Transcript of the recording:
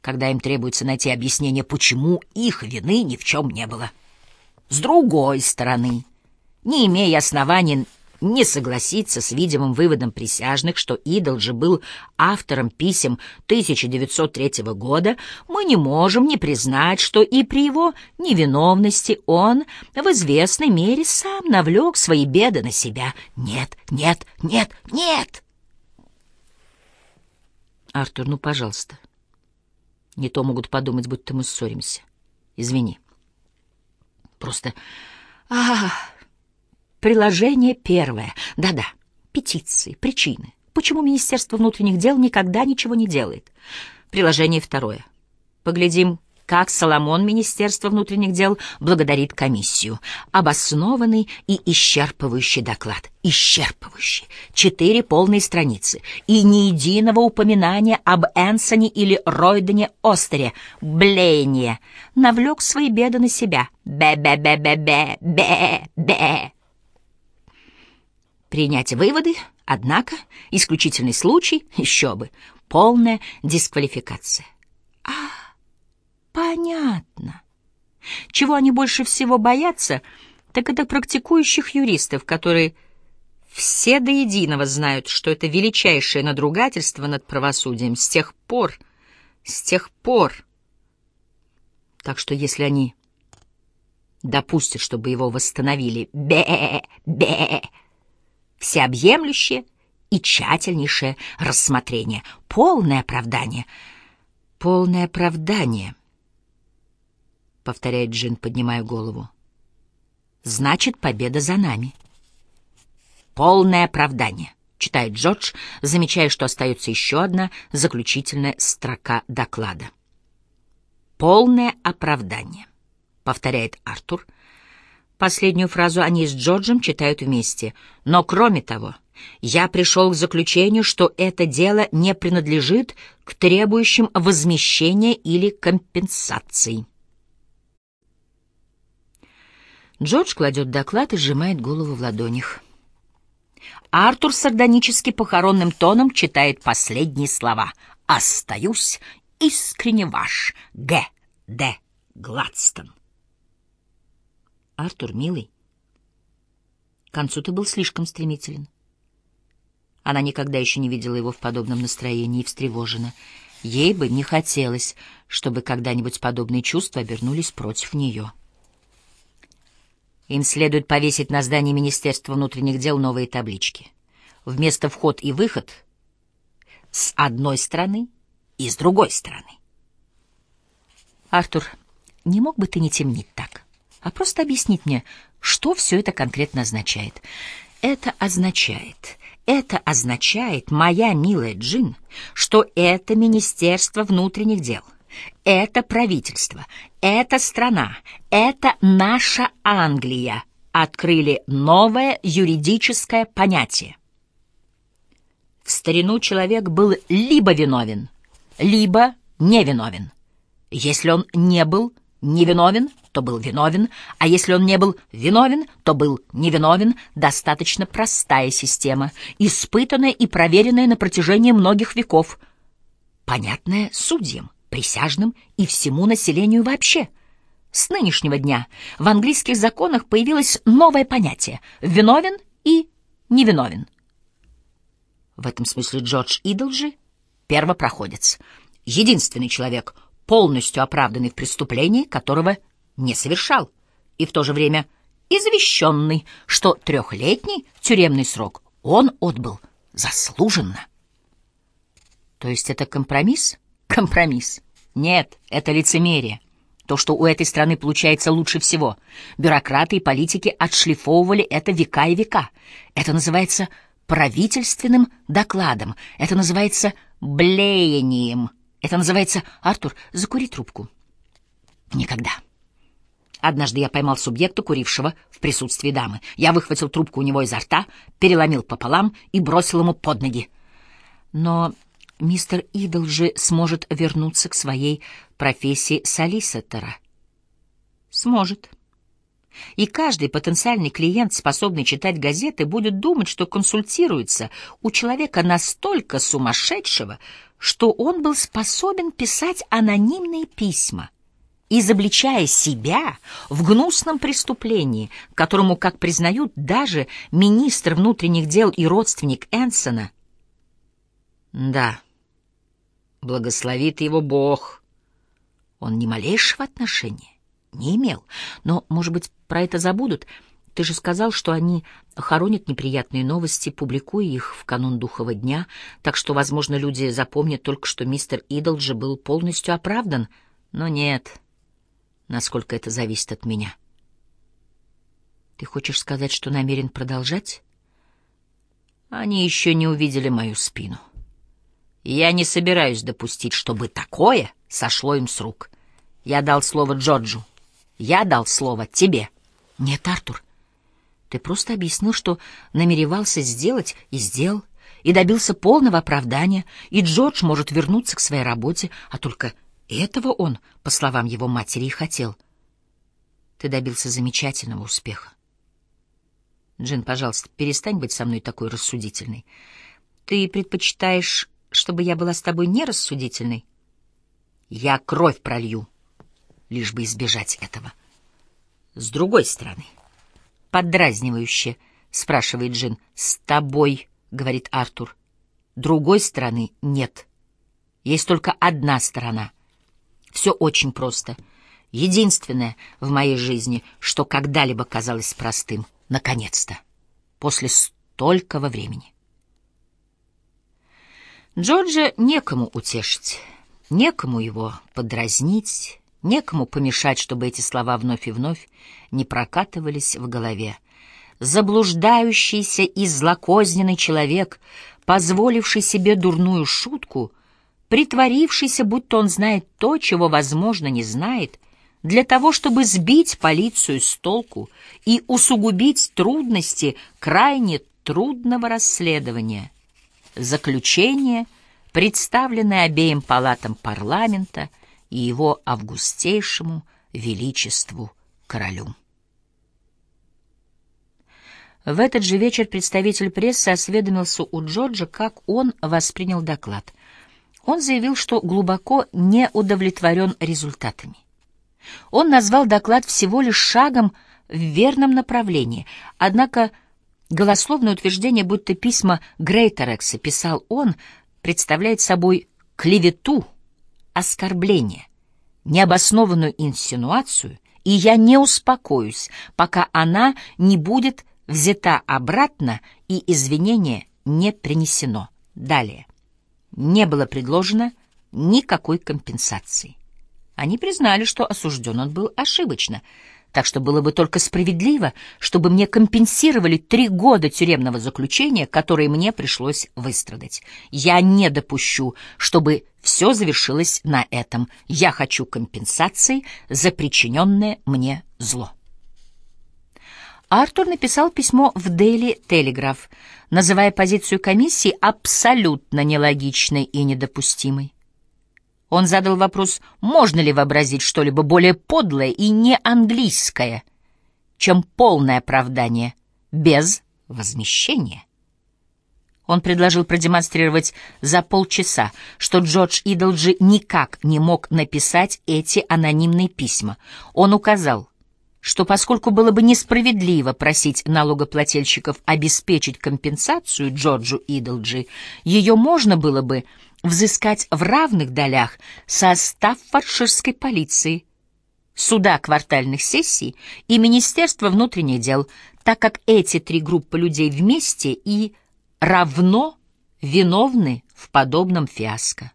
когда им требуется найти объяснение, почему их вины ни в чем не было. С другой стороны, не имея оснований не согласиться с видимым выводом присяжных, что Идол же был автором писем 1903 года, мы не можем не признать, что и при его невиновности он в известной мере сам навлек свои беды на себя. Нет, нет, нет, нет! Артур, ну, пожалуйста. Не то могут подумать, будто мы ссоримся. Извини. Просто... А, приложение первое. Да-да, петиции, причины. Почему Министерство внутренних дел никогда ничего не делает? Приложение второе. Поглядим, как Соломон Министерство внутренних дел благодарит комиссию. Обоснованный и исчерпывающий доклад. Исчерпывающий. Четыре полные страницы. И ни единого упоминания об Энсоне или Ройдене Остере. Блеяние. Навлек свои беды на себя. Бе-бе-бе-бе-бе-бе. Принять выводы, однако, исключительный случай, еще бы, полная дисквалификация. Понятно. Чего они больше всего боятся, так это практикующих юристов, которые все до единого знают, что это величайшее надругательство над правосудием с тех пор, с тех пор. Так что если они допустят, чтобы его восстановили, бе бе всеобъемлющее и тщательнейшее рассмотрение, полное оправдание, полное оправдание — повторяет Джин, поднимая голову. Значит, победа за нами. Полное оправдание, читает Джордж, замечая, что остается еще одна заключительная строка доклада. Полное оправдание, повторяет Артур. Последнюю фразу они с Джорджем читают вместе. Но кроме того, я пришел к заключению, что это дело не принадлежит к требующим возмещения или компенсации. Джордж кладет доклад и сжимает голову в ладонях. Артур сардонически похоронным тоном читает последние слова. «Остаюсь искренне ваш, Г. Д. Гладстон». «Артур, милый, к концу ты был слишком стремителен». Она никогда еще не видела его в подобном настроении и встревожена. Ей бы не хотелось, чтобы когда-нибудь подобные чувства обернулись против нее. Им следует повесить на здании Министерства внутренних дел новые таблички. Вместо «вход» и «выход» с одной стороны и с другой стороны. Артур, не мог бы ты не темнить так, а просто объяснить мне, что все это конкретно означает? Это означает, это означает, моя милая Джин, что это Министерство внутренних дел — это правительство, эта страна, это наша Англия открыли новое юридическое понятие. В старину человек был либо виновен, либо невиновен. Если он не был невиновен, то был виновен, а если он не был виновен, то был невиновен. Достаточно простая система, испытанная и проверенная на протяжении многих веков, понятная судьям присяжным и всему населению вообще. С нынешнего дня в английских законах появилось новое понятие — виновен и невиновен. В этом смысле Джордж Идолджи — первопроходец, единственный человек, полностью оправданный в преступлении, которого не совершал, и в то же время извещенный, что трехлетний тюремный срок он отбыл заслуженно. То есть это компромисс? Компромисс. Нет, это лицемерие. То, что у этой страны получается лучше всего. Бюрократы и политики отшлифовывали это века и века. Это называется правительственным докладом. Это называется блеянием. Это называется... Артур, закури трубку. Никогда. Однажды я поймал субъекта, курившего в присутствии дамы. Я выхватил трубку у него изо рта, переломил пополам и бросил ему под ноги. Но мистер Идол же сможет вернуться к своей профессии солиситора. Сможет. И каждый потенциальный клиент, способный читать газеты, будет думать, что консультируется у человека настолько сумасшедшего, что он был способен писать анонимные письма, изобличая себя в гнусном преступлении, которому, как признают даже министр внутренних дел и родственник Энсона. Да, благословит его Бог. Он ни малейшего отношения не имел, но, может быть, про это забудут — ты же сказал, что они хоронят неприятные новости, публикуя их в канун Духового дня, так что, возможно, люди запомнят только, что мистер Идолджи был полностью оправдан. Но нет, насколько это зависит от меня. Ты хочешь сказать, что намерен продолжать? Они еще не увидели мою спину. Я не собираюсь допустить, чтобы такое сошло им с рук. Я дал слово Джорджу. Я дал слово тебе. Нет, Артур, ты просто объяснил, что намеревался сделать и сделал, и добился полного оправдания, и Джордж может вернуться к своей работе, а только этого он, по словам его матери, и хотел. Ты добился замечательного успеха. Джин, пожалуйста, перестань быть со мной такой рассудительной. Ты предпочитаешь, чтобы я была с тобой нерассудительной? Я кровь пролью, лишь бы избежать этого. С другой стороны поддразнивающе, спрашивает Джин. С тобой, говорит Артур. Другой стороны нет. Есть только одна сторона. Все очень просто. Единственное в моей жизни, что когда-либо казалось простым, наконец-то, после столького времени. Джорджа некому утешить, некому его подразнить, Некому помешать, чтобы эти слова вновь и вновь не прокатывались в голове. Заблуждающийся и злокозненный человек, позволивший себе дурную шутку, притворившийся, будто он знает то, чего, возможно, не знает, для того, чтобы сбить полицию с толку и усугубить трудности крайне трудного расследования. Заключение, представленное обеим палатам парламента, и его августейшему величеству королю. В этот же вечер представитель прессы осведомился у Джорджа, как он воспринял доклад. Он заявил, что глубоко не удовлетворен результатами. Он назвал доклад всего лишь шагом в верном направлении, однако голословное утверждение, будто письма Грейтерекса писал он, представляет собой клевету, оскорбление, необоснованную инсинуацию, и я не успокоюсь, пока она не будет взята обратно и извинение не принесено. Далее. Не было предложено никакой компенсации. Они признали, что осужден он был ошибочно — так что было бы только справедливо, чтобы мне компенсировали три года тюремного заключения, которые мне пришлось выстрадать. Я не допущу, чтобы все завершилось на этом. Я хочу компенсации за причиненное мне зло. Артур написал письмо в Daily Telegraph, называя позицию комиссии абсолютно нелогичной и недопустимой. Он задал вопрос, можно ли вообразить что-либо более подлое и не английское, чем полное оправдание без возмещения. Он предложил продемонстрировать за полчаса, что Джордж Идолджи никак не мог написать эти анонимные письма. Он указал, что поскольку было бы несправедливо просить налогоплательщиков обеспечить компенсацию Джорджу Идолджи, ее можно было бы взыскать в равных долях состав фарширской полиции, суда квартальных сессий и Министерства внутренних дел, так как эти три группы людей вместе и равно виновны в подобном фиаско.